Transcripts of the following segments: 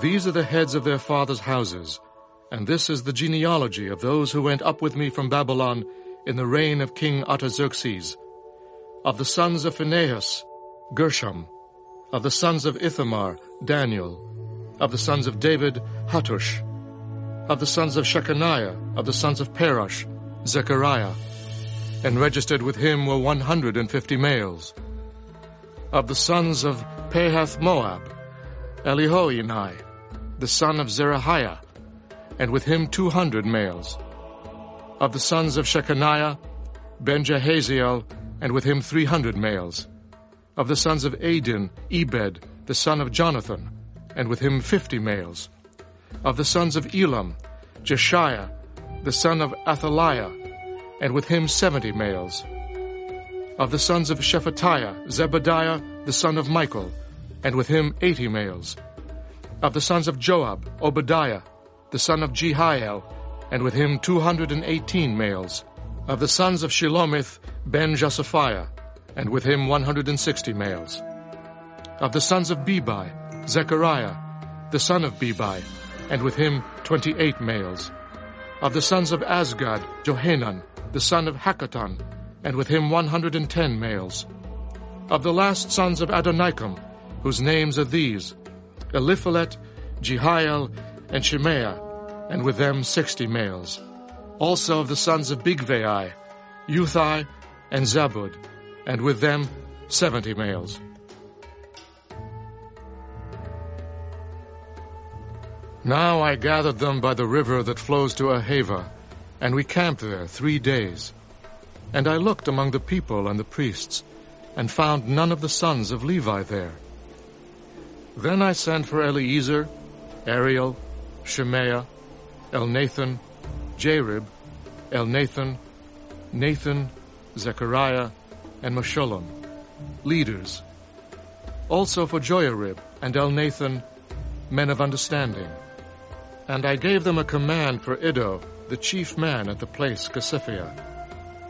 These are the heads of their fathers' houses, and this is the genealogy of those who went up with me from Babylon in the reign of King Artaxerxes. Of the sons of Phinehas, Gershom. Of the sons of Ithamar, Daniel. Of the sons of David, Hattush. Of the sons of Shechaniah, of the sons of Parosh, Zechariah. And registered with him were 150 males. Of the sons of Pahath Moab, Elihoenai, the son of Zerahiah, and with him 200 males. Of the sons of Shechaniah, Ben-Jahaziel, and with him 300 males. Of the sons of Adin, Ebed, the son of Jonathan, and with him 50 males. Of the sons of Elam, Jeshaiah, the son of Athaliah, and with him 70 males. Of the sons of Shephatiah, Zebadiah, the son of Michael, and with him 80 males. Of the sons of Joab, Obadiah, the son of Jehiel, and with him 218 males. Of the sons of Shelomith, Ben Josiphiah, and with him 160 males. Of the sons of Bebai, Zechariah, the son of Bebai, and with him 28 males. Of the sons of Azgad, Johanan, the son of Hakkatan, and with him 110 males. Of the last sons of Adonikam, whose names are these, Eliphelet, Jehiel, and Shemaiah, and with them sixty males. Also of the sons of Bigvai, Uthai, and Zabud, and with them seventy males. Now I gathered them by the river that flows to Ahava, and we camped there three days. And I looked among the people and the priests, and found none of the sons of Levi there. Then I sent for Eliezer, Ariel, Shemaiah, Elnathan, Jarib, Elnathan, Nathan, Nathan, Zechariah, and Meshullam, leaders. Also for Joiarib and Elnathan, men of understanding. And I gave them a command for Iddo, the chief man at the place Casiphia.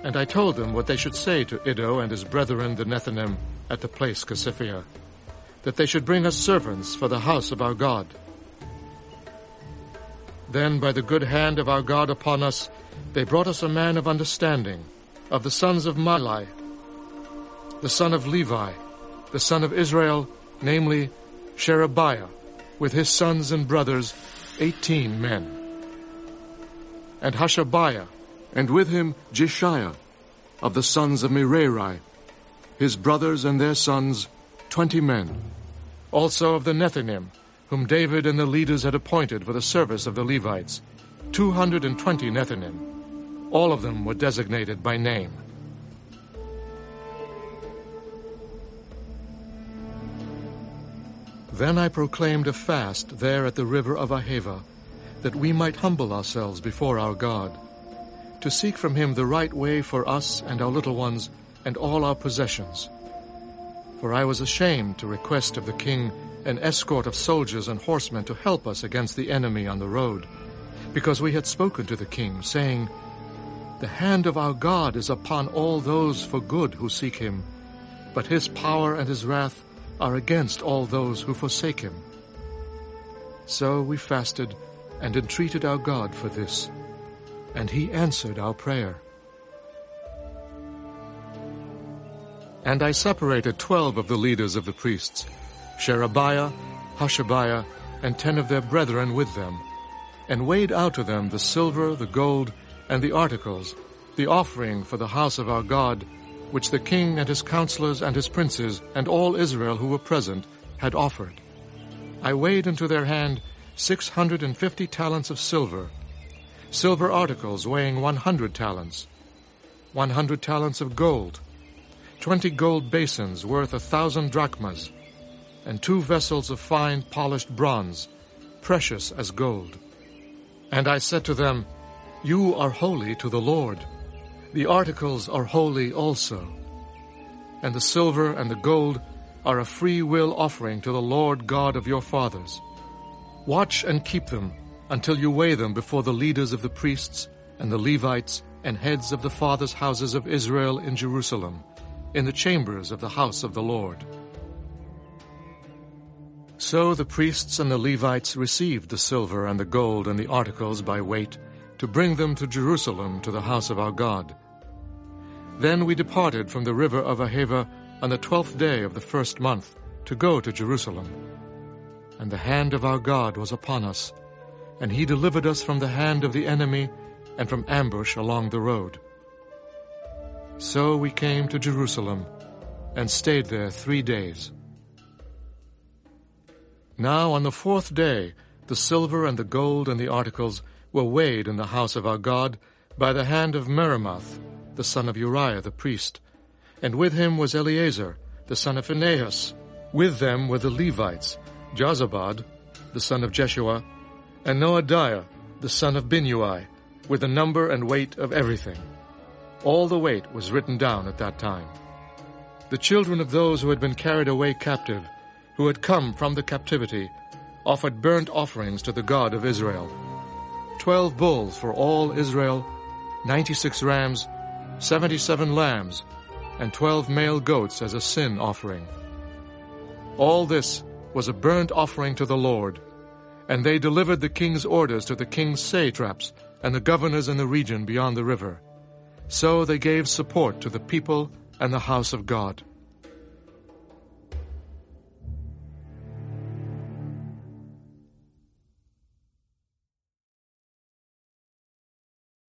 And I told them what they should say to Iddo and his brethren the Nethinim at the place Casiphia that they should bring us servants for the house of our God. Then, by the good hand of our God upon us, they brought us a man of understanding, of the sons of Mahli, the son of Levi, the son of Israel, namely Sherebiah, with his sons and brothers, eighteen men. And Hashabiah, and with him Jeshaiah, of the sons of Merari, his brothers and their sons, twenty men also of the Nethinim, whom David and the leaders had appointed for the service of the Levites, 220 Nethinim. All of them were designated by name. Then I proclaimed a fast there at the river of Ahava, that we might humble ourselves before our God, to seek from him the right way for us and our little ones and all our possessions for I was ashamed to request of the king an escort of soldiers and horsemen to help us against the enemy on the road, because we had spoken to the king, saying, The hand of our God is upon all those for good who seek him, but his power and his wrath are against all those who forsake him. So we fasted and entreated our God for this, and he answered our prayer. And I separated twelve of the leaders of the priests, Sherebiah, Hashabiah, and ten of their brethren with them, and weighed out to them the silver, the gold, and the articles, the offering for the house of our God, which the king and his counselors and his princes and all Israel who were present had offered. I weighed into their hand six hundred and fifty talents of silver, silver articles weighing one hundred talents, one hundred talents of gold, twenty gold basins worth a thousand drachmas, and two vessels of fine polished bronze, precious as gold. And I said to them, You are holy to the Lord. The articles are holy also. And the silver and the gold are a free will offering to the Lord God of your fathers. Watch and keep them until you weigh them before the leaders of the priests and the Levites and heads of the fathers' houses of Israel in Jerusalem, in the chambers of the house of the Lord. So the priests and the Levites received the silver and the gold and the articles by weight, to bring them to Jerusalem to the house of our God. Then we departed from the river of Ahava on the twelfth day of the first month, to go to Jerusalem. And the hand of our God was upon us, and he delivered us from the hand of the enemy and from ambush along the road. So we came to Jerusalem and stayed there three days. Now on the fourth day the silver and the gold and the articles were weighed in the house of our God by the hand of Meremoth, the son of Uriah the priest, and with him was Eleazar, the son of Phinehas. With them were the Levites, Jozabad, the son of Jeshua, and Noadiah, the son of Binnui, with the number and weight of everything. All the weight was written down at that time. The children of those who had been carried away captive who had come from the captivity, offered burnt offerings to the God of Israel. Twelve bulls for all Israel, ninety-six rams, seventy-seven lambs, and twelve male goats as a sin offering. All this was a burnt offering to the Lord, and they delivered the king's orders to the king's satraps and the governors in the region beyond the river. So they gave support to the people and the house of God.